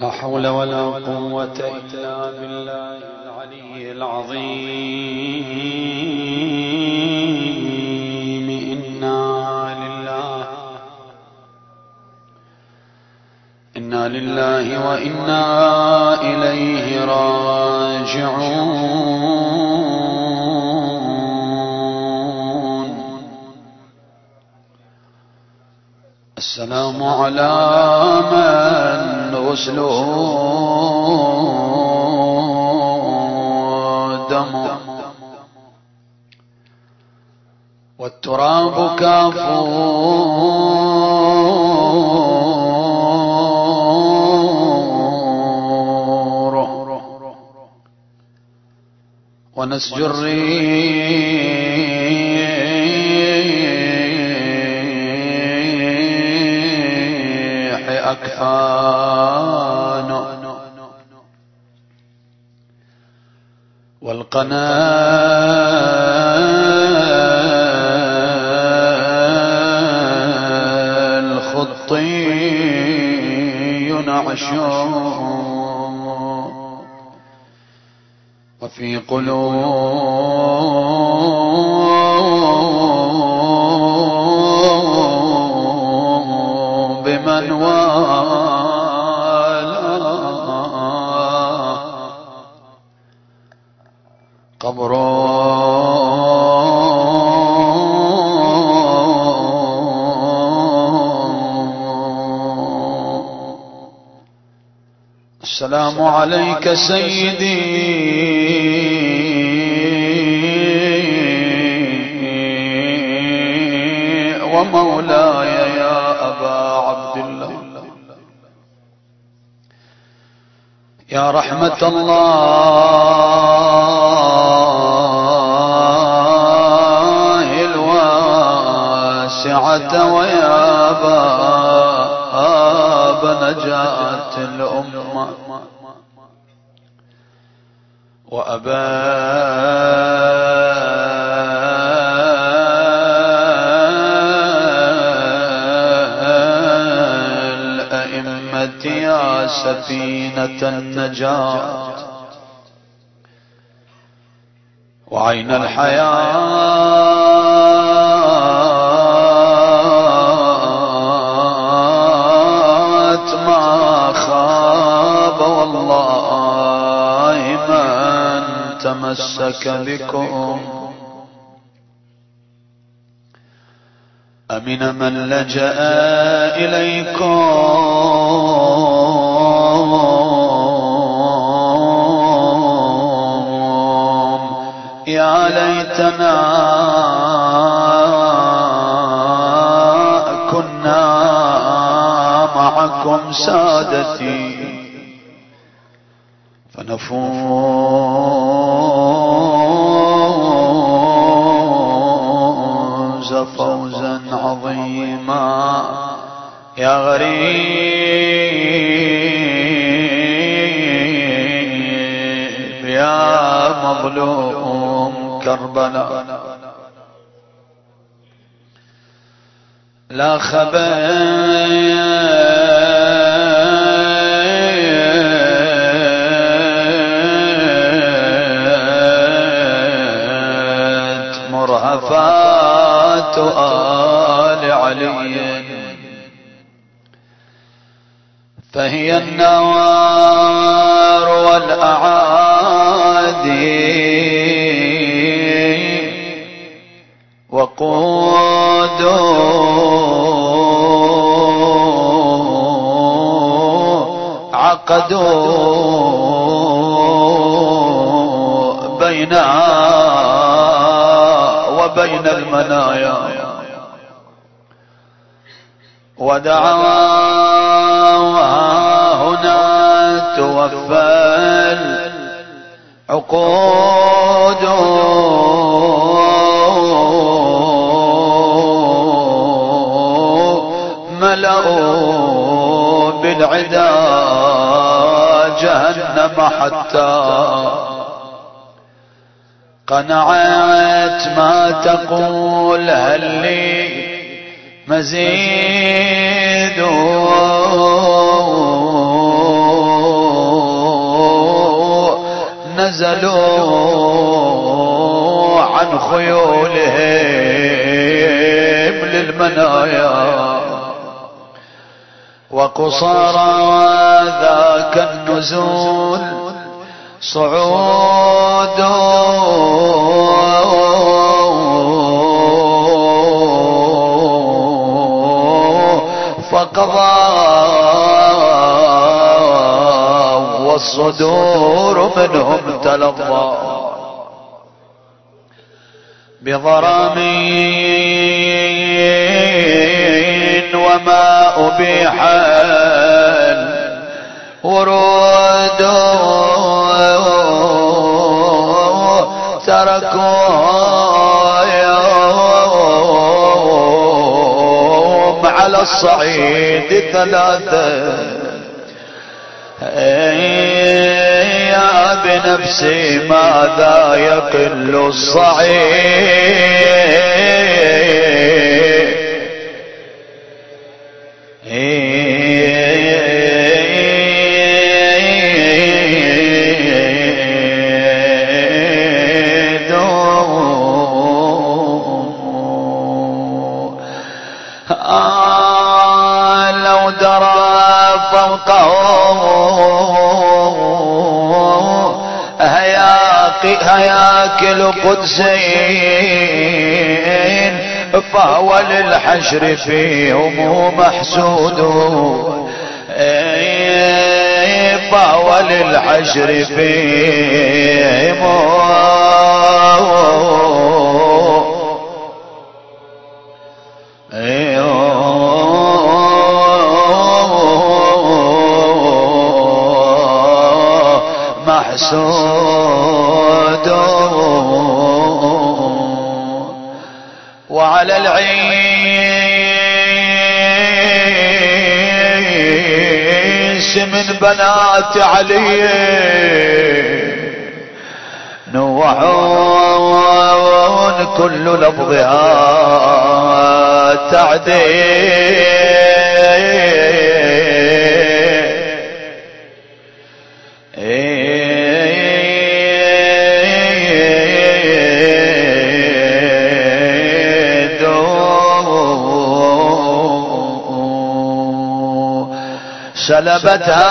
لا حول ولا قوة إلا بالله العلي العظيم. إنا لله إنا لله وإنا إليه راجعون. السلام على من غسله دم والتراب كافور. ونسج الريح أكفان والقناة الخطي نعشون وفي قلوب من والاه قبر السلام عليك سيدي. ومولاي يا أبا عبد الله. يا رحمة الله. الواسعة ويا باب نجاة الأمة. وأبا الأئمة يا سفينة النجاة. وعين الحياة بكم أمن من لجأ إليكم. يا ليتنا كنا معكم سادتي. فنفوز فوزا عظيما. يا غريب يا مظلوم كربلاء. لا خبيت آل علي. فهي النوار والأعادي. وقود عقدوا بينها وبين المنايا. ودعواها هنا توفى العقود ملأوا بالعدا جهنم حتى قنعت سمعت ما تقول هل لي مزيد؟ نزلوا عن خيولهم للمنايا وقصارى ذاك النزول صعود فقضى والصدور منهم تلظى بضرامين وما أبيح ورود تركوا يوم على الصعيد ثلاثة. يا بنفسي ماذا يقل الصعيد؟ هياكل قدسين فهو للحشر فيهم محسود. فهو للحشر فيهم بنات علي. نوحون كل لفظها تعديل سلبتها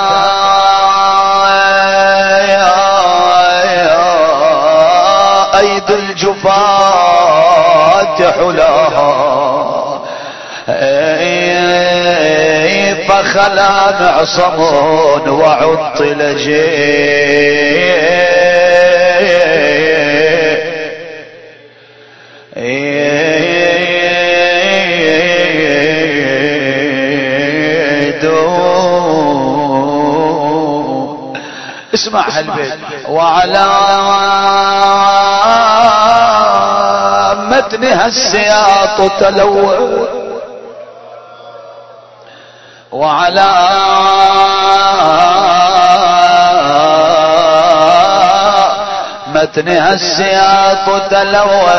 أيد الجفاة حلاها. فخلا معصم وعطل اسمع هالبيت. وعلى متنها السياط تلوى وعلى متنها السياط تلوى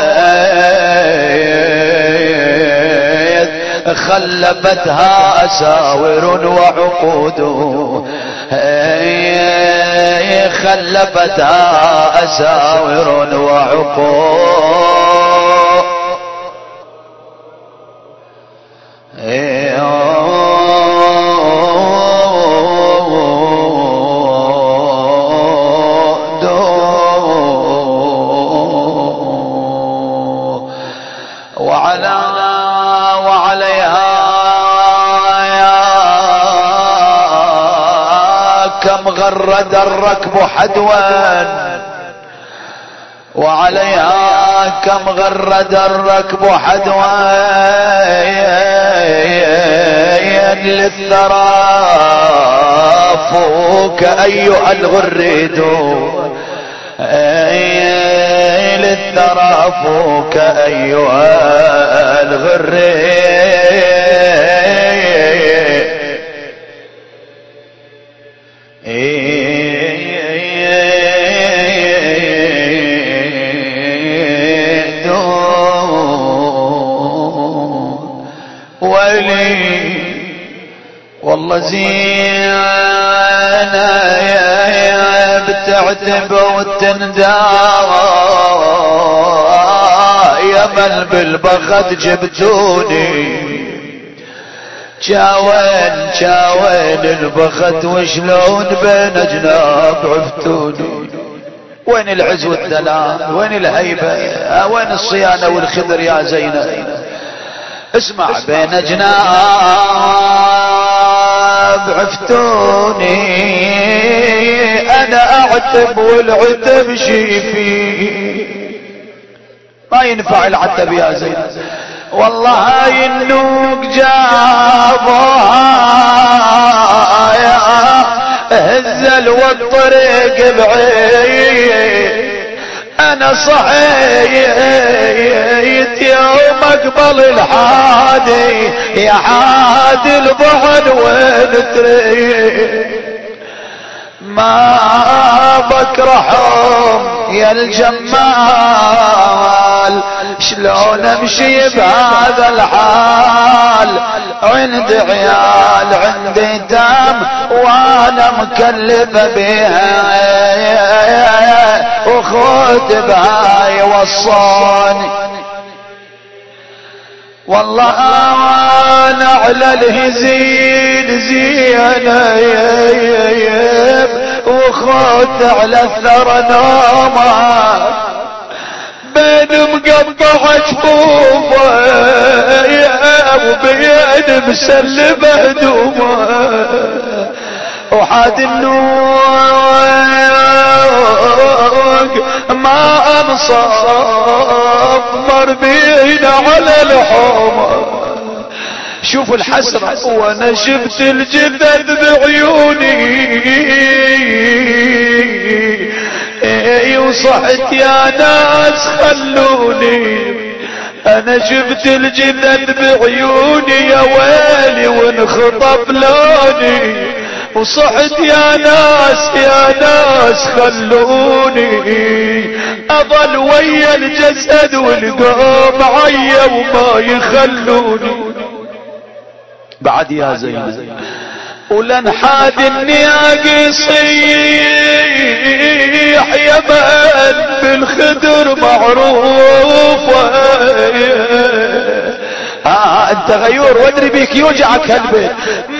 خلفتها أساور وعقود. خلفتها أساور وعقود غرد الركب حدوا وعليها كم غرد الركب حدوا للثرى فوك أيها الغريد للثرى فوك أيها الغريد والله زين تعتب وتندى يا من بالبخت جبتوني. جاوين جاوين البخت وشلون بين جناب عفتوني. وين العز والدلال؟ وين الهيبة؟ وين الصيانة والخضر يا زينب؟ اسمع بين جناب عفتوني أنا أعتب والعتب شيفي. ما ينفع العتب يا زينب والله هاي النوق جابوها هزل والطريق بعيد. أنا صحيت يوم أقبل الحادي. يا حادي البعد وين ما بكرههم يا الجمال. شلون امشي بهذا الحال؟ عندي عيال عندي دم وأنا مكلف بها وخذ بهاي وصاني والله أنا على الهزيل زينة وخذ على الثرى نومه بين مقطع جفوفه وبين مسلم هدومه وحاد النوق ما أنصاف مربين على الحومة. شوفوا الحسرة وأنا شفت الجدد بعيوني. وصحت يا ناس خلوني. أنا شفت الجدد بعيوني يا ويلي وانخطف لوني. وصحت يا ناس يا ناس خلوني. أظل ويا الجسد والقوم عيا وما يخلوني. بعد يا زين. ولن حاد النياق يصيح يا من بالخدر معروفة آه أنت غيور وادري بيك يوجعك هالبيت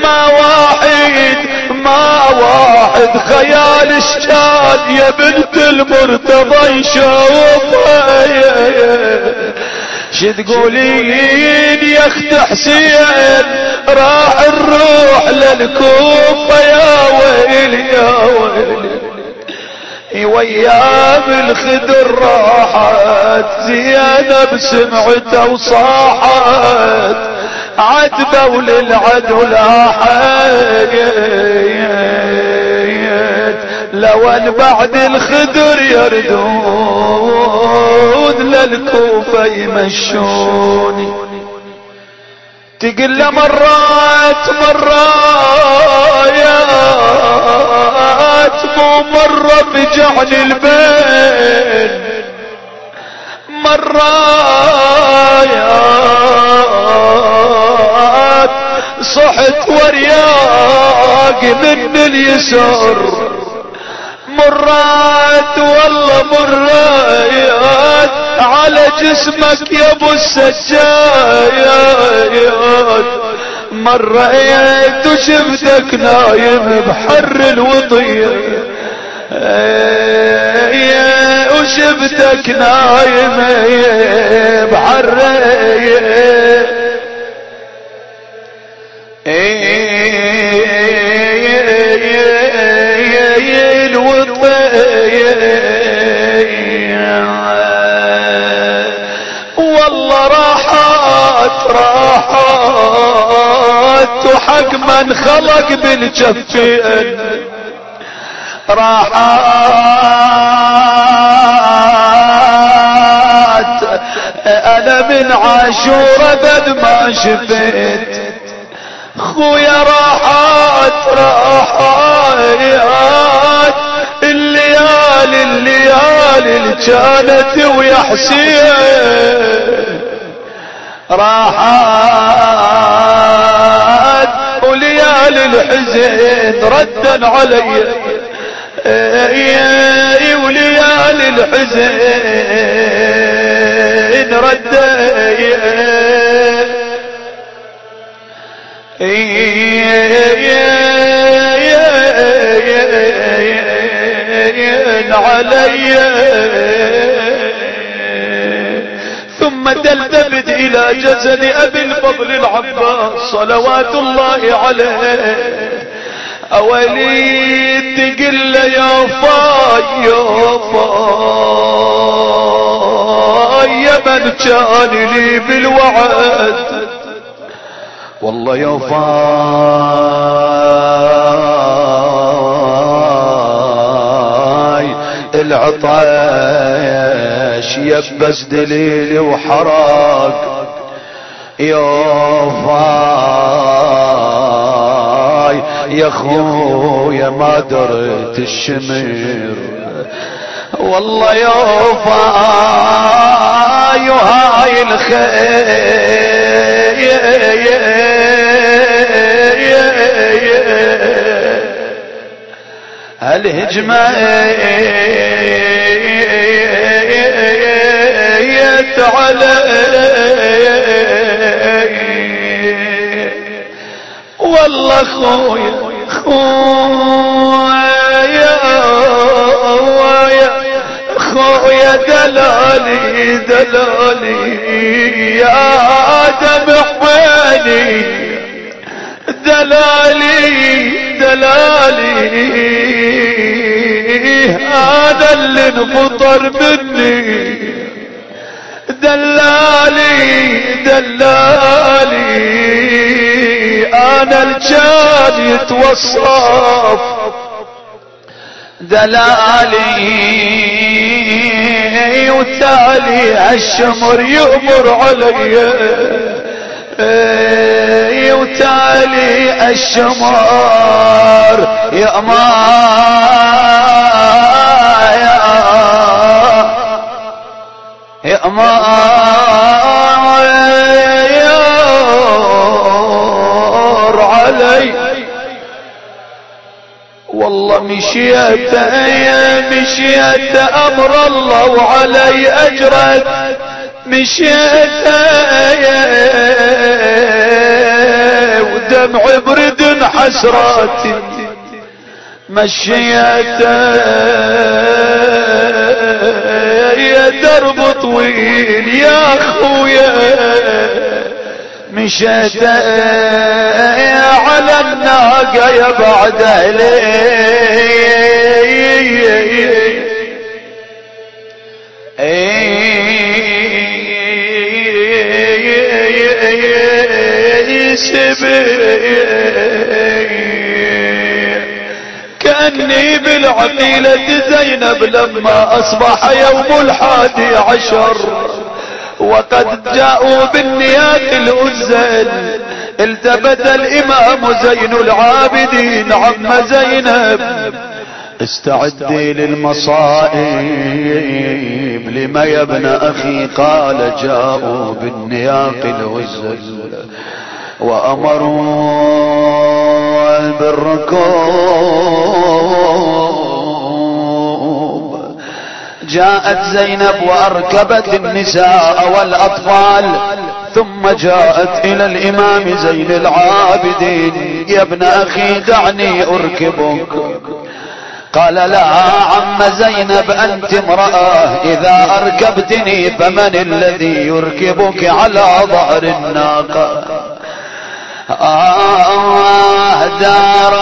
ما واحد ما واحد خيال الشاد يا بنت المرتضى يشوفها شو تقولين يا أخت حسين راح الروح للكوفة يا ويل يا ويل ويام الخدر راحت زينب سمعته وصاحت. عتبة وللعدو لاحت لو أن بعد الخدر يردون للكوفة يمشوني. تقل مرات مرات مو مرة بجعل البين مرات صحت ورياق من اليسار مرات والله مرات. على جسمك يا أبو السجايات. مريت وشفتك نايم بحر الوطية. وشفتك نايم بحر والله راحت وحق من خلق بالجفين راحت. أنا من عاشورة قد ما شفت. خويا راحت راحت. الليالي الليالي اللي كانت ويا حسين. راحت وليالي الحزن ردا علي الحزين ردين علي ثم تلتفت إلى جسد أبي الفضل العباس صلوات الله عليه. اوليد تقل يا فاي يا فاي من كان لي بالوعد. والله يا فاي يبس دليلي وحرق يا فاي يا خويا ما درت الشمر والله يا فاي وهاي الخير. الهجمة علي والله خويا خويا خويا دلالي دلالي يا دمع عيني دلالي دلالي هذا اللي انفطر مني. دلالي دلالي. أنا الجان يتوصف. دلالي وتالي الشمر يؤمر علي. وتالي الشمر يأمر يأمر علي. والله مشيت مشيت أمر الله وعلي اجرت مشيت ودمع برد حسراتي مشيت يا درب طويل يا خويا مشيت على الناقة يا بعد كأني بالعقيلة زينب لما أصبح يوم الحادي عشر. وقد جاءوا بالنيات الأزل التفت الإمام زين العابدين عم زينب. استعدي للمصائب لما يا ابن أخي قال جاءوا بالنياق الأزل. وأمروا بالركوب. جاءت زينب وأركبت النساء والأطفال ثم جاءت إلى الإمام زين العابدين. يا ابن أخي دعني أركبك. قال لا عم زينب أنت امرأة. إذا أركبتني فمن الذي يركبك على ظهر الناقة؟ آه دار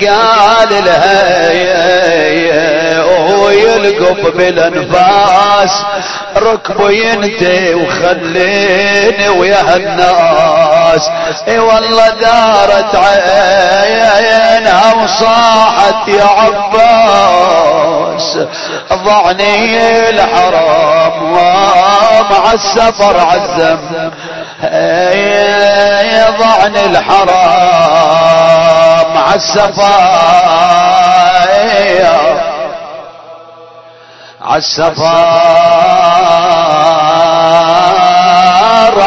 قال لها يلقف بالانفاس ركبه ينتي وخليني ويا الناس. اي والله دارت عينها وصاحت يا عباس. ضعني الحرام مع السفر عزم. ضعني الحرام مع السفر. عالسفار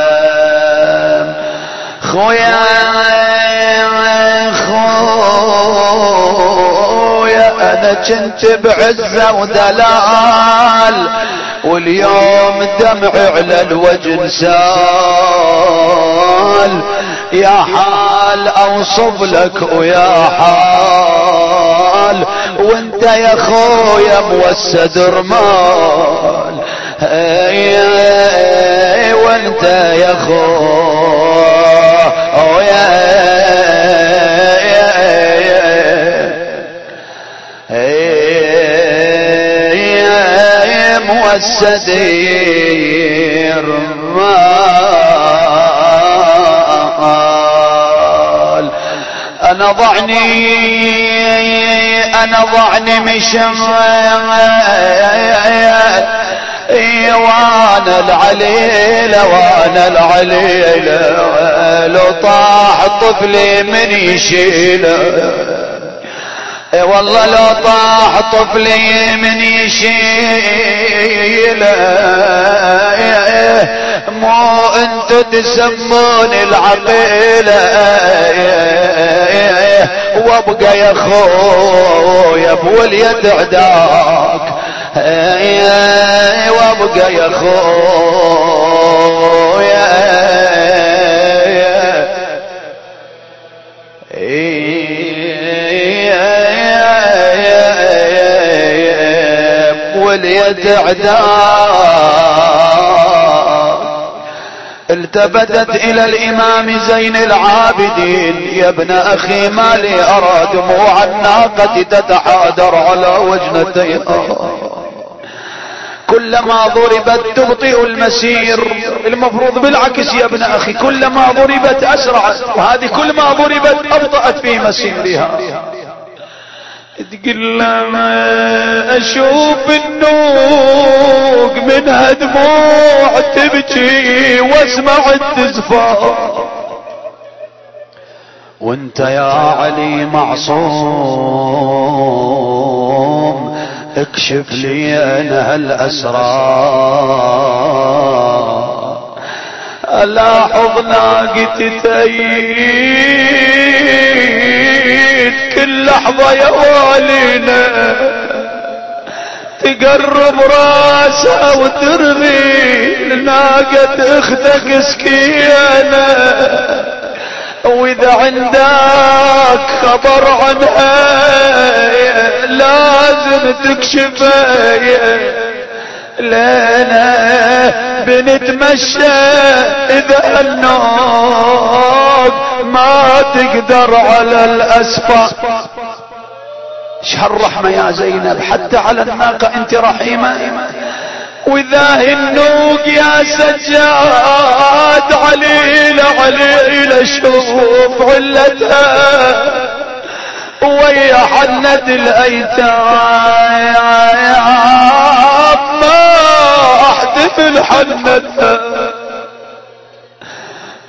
عزام خويا خويا أنا كنت بعزة ودلال واليوم دمعي على الوجه سال يا حال أوصف لك ويا حال وانت يا خويا موسد رمال. وانت يا خويا. السدير مال أنا ضعني أنا ضعني مشم وأنا العليلة وأنا العليلة لو طاح طفلي من يشيله اي والله لو طاح طفلي من يشيله مو أنت تسمون العقيلة وابقى يا خويا بوليد عداك وابقى يا خويا. واليد التفتت إلى الإمام زين العابدين. يا ابن أخي ما لي ارى دموع الناقة تتحادر على وجنتيها كلما ضربت تبطئ المسير. المفروض بالعكس يا ابن أخي كلما ضربت أسرعت. وهذه كلما ضربت أبطأت في مسيرها. تقول لما أشوف النوق منها دموع تبكي واسمع التزفار وانت يا علي معصوم اكشف لي أنا هالاسرار الاحظ ناقتي تأييد كل لحظة يا والينا. تقرب راسها وترمي لناقة أختك سكينة. وإذا عندك خبر عنها لازم تكشفها لنا بنتمشى إذا النوق ما تقدر على الاسفل شهر يا زينب حتى على الناقة أنت رحيمة. وإذا النوق يا سجاد عليل عليل شوف علتها ويا حنة الأيتام. حنتها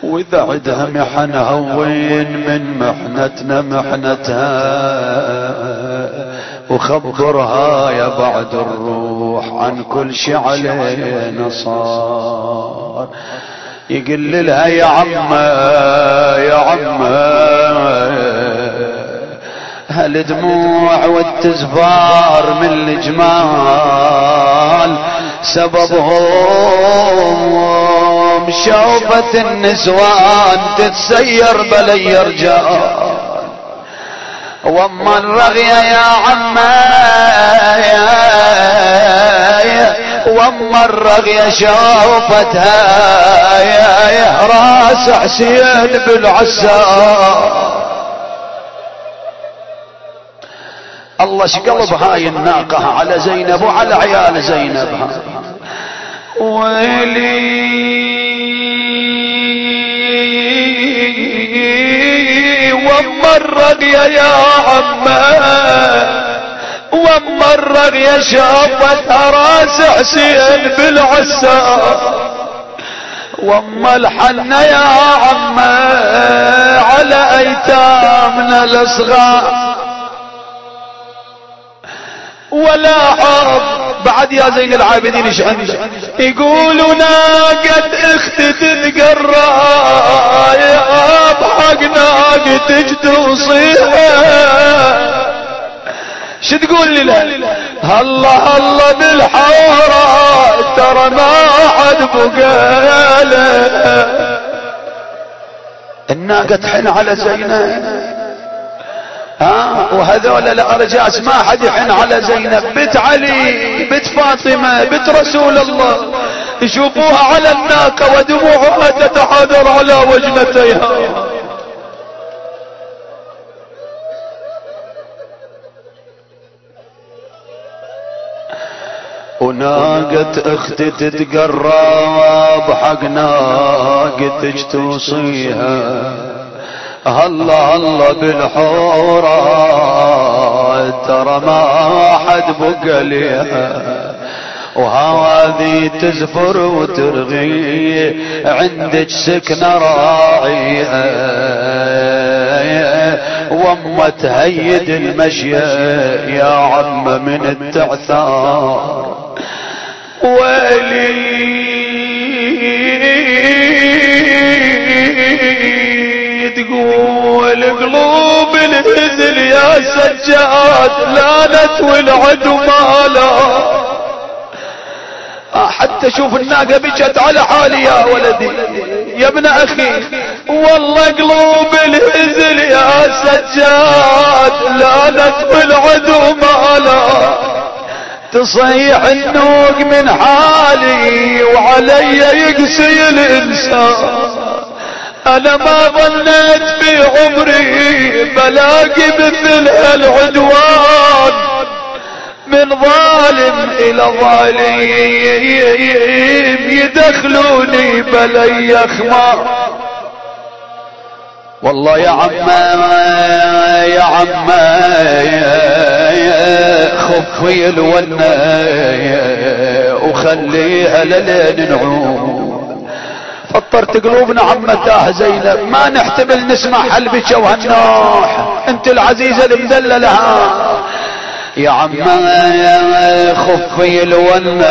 وإذا عدها محن هوين من محنتنا محنتها وخبرها يا بعد الروح عن كل شي علينا صار. يقل لها يا عمة يا عمة هالدموع والتزفار من الجمال؟ سببهم شوفة النسوان تتسير بلي رجال واما الرغية يا عما واما الرغية شوفتها يا راس حسين بالعسار الله شقلب هاي الناقة على زينب وعلى عيال زينب. ويلي ومرق يا يا عمه ومرق يا شابت راس حسين بالعسار وما الحنة يا عمه على ايتامنا الصغار ولا حرب بعد يا زين العابدين إيش عندك يقولوا ناقة أختي تتقرى. يا بحق ناقتك توصيها شو تقول لي لا الله الله بالحورة. ترى ما حد بقاله الناقة تحن على زينب ها؟ وهذول الارجاس ما حد يحن على زينب. بنت علي بنت فاطمة بنت رسول الله. يشوفوها على الناقة ودموعها تتحاذر على وجنتيها. وناقة أختي تتقرب حق ناقتك توصيها؟ هلا هلا بالحورة ترى ما حد بقى ليها وهذه تزفر وترغي عندك سكنة راعيها وما تهيد المشي يا عم من التعثار. ويلي تقول قلوب الهزل يا سجاد لانت والعدو مالا. حتى شوف الناقة بجت على حالي يا ولدي. يا ابن أخي والله قلوب الهزل يا سجاد لانت والعدو مالا. تصيح النوق من حالي وعلي يقسي الإنسان. أنا ما ظنيت في عمري بلاقي مثل هالعدوان. من ظالم إلى ظالم يدخلوني بلي خمار والله يا عم يا عم خفي الونة وخليها للين نعوم فطرت قلوبنا عمتاه زينب. ما نحتمل نسمع حلبك وهالنوح أنت العزيزة المدللة يا عم خفي الونة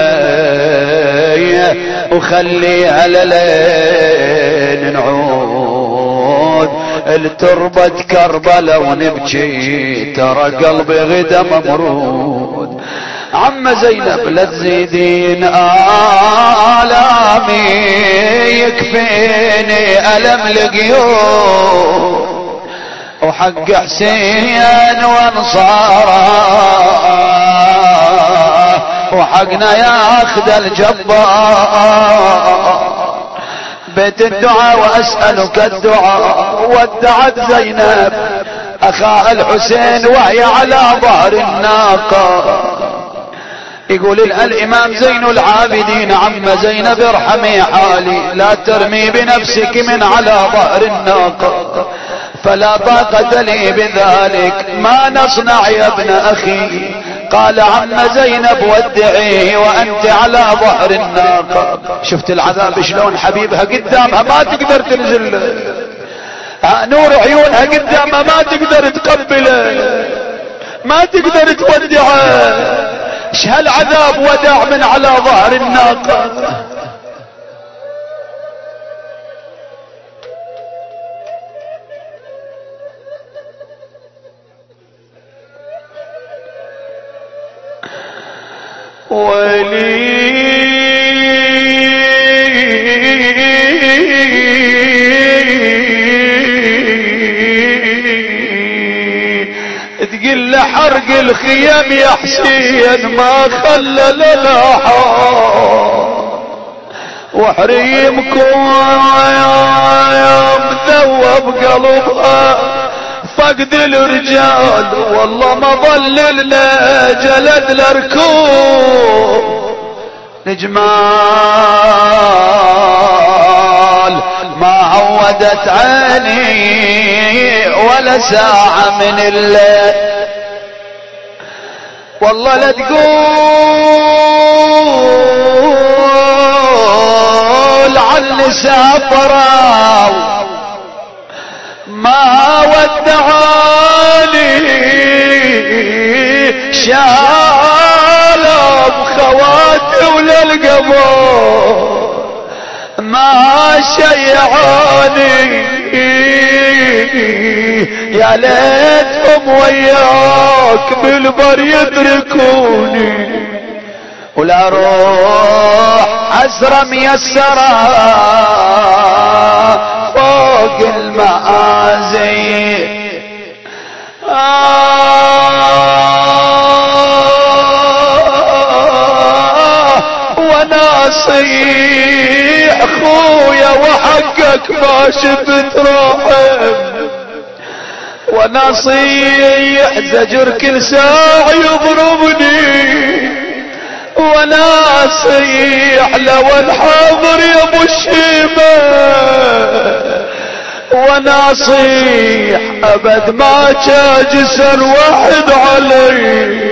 وخليها للين نعود. التربة كربلة ونبكي ترى قلبي غدا ممرود. عم زينب لا تزيدين آلامي يكفيني ألم لقيوم وحق حسين وانصاره وحقنا يا اخذ الجبار. بيت الدعاء وأسألك الدعاء ودعت زينب اخا الحسين وهي على ظهر الناقة. يقول الإمام زين العابدين عم زينب ارحمي حالي لا ترمي بنفسك من على ظهر الناقة. فلا طاقة لي بذلك ما نصنع يا ابن أخي. قال عم زينب ودعيه وأنت على ظهر الناقة. شفت العذاب شلون حبيبها قدامها ما تقدر تنزل. نور عيونها قدامها ما تقدر تقبله. ما تقدر تودعه. إيش هالعذاب ودع من على ظهر الناقة؟ ولي تقل حرق الخيام يا حسين ما خلى لنا وحريمكم يا مذوب قلبها فقد الرجال والله ما ظللنا جلد الأركوب. نجمال ما عودت عيني ولا ساعة من الليل. والله لا تقول عن سافروا ما ودعاني شالوا بخواتي وللقبور. ما شيعاني يا ليتهم وياك بالبر يتركوني ولا روح عسرة ميسرة فوق المآزي. آه وناصيح خويا وحقك ما شفت روحي ونصيح زجر كل ساعة يضربني. وناصيح لو الحاضر يا ابو الشيبة وناصيح أبد ما جسر واحد علي.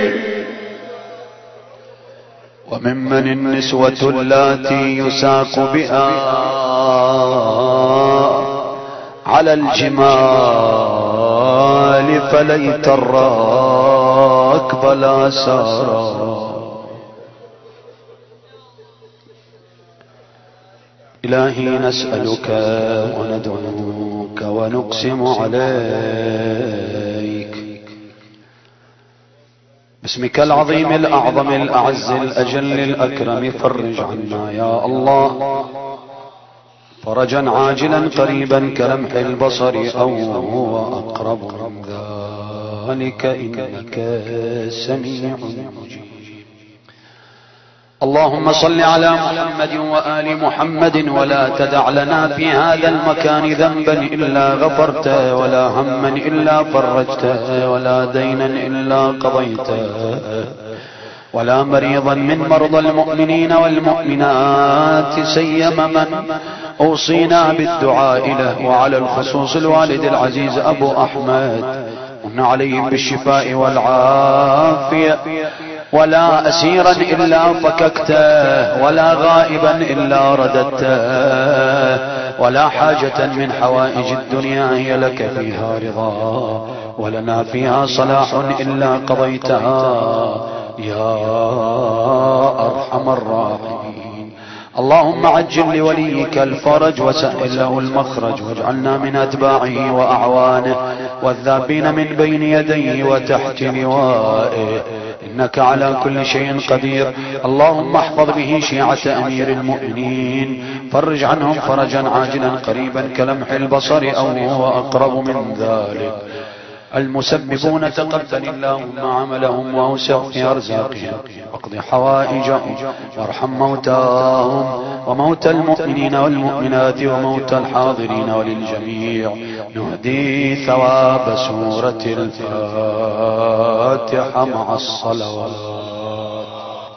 وممن النسوة اللاتي يساق بها على الجمال فليت الراكب لا سارا. إلهي نسألك وندعوك ونقسم عليك باسمك العظيم الأعظم الأعز الأجل الأكرم فرج عنا يا الله. فرجا عاجلا قريبا كلمح البصر أو هو أقرب من ذلك إنك سميع. اللهم صل على محمد وآل محمد ولا تدع لنا في هذا المكان ذنبا إلا غفرته ولا هما إلا فرجته ولا دينا إلا قضيته ولا مريضا من مرضى المؤمنين والمؤمنات سيما من أوصينا بالدعاء له وعلى الخصوص الوالد العزيز أبو أحمد عليهم بالشفاء والعافية. ولا أسيرا إلا فككته. ولا غائبا إلا رددته. ولا حاجة من حوائج الدنيا هي لك فيها رضا. ولنا فيها صلاح إلا قضيتها. يا أرحم الراحمين. اللهم عجل لوليك الفرج وسهل له المخرج واجعلنا من أتباعه وأعوانه والذابين من بين يديه وتحت لوائه. إنك على كل شيء قدير. اللهم احفظ به شيعة أمير المؤمنين. فرج عنهم فرجا عاجلا قريبا كلمح البصر أو هو أقرب من ذلك. المسببون تقبل اللهم عملهم واوسع في ارزاقهم واقض حوائجهم وارحم موتاهم وموتى المؤمنين والمؤمنات وموتى الحاضرين وللجميع. نهدي ثواب سورة الفاتحة مع الصلوات.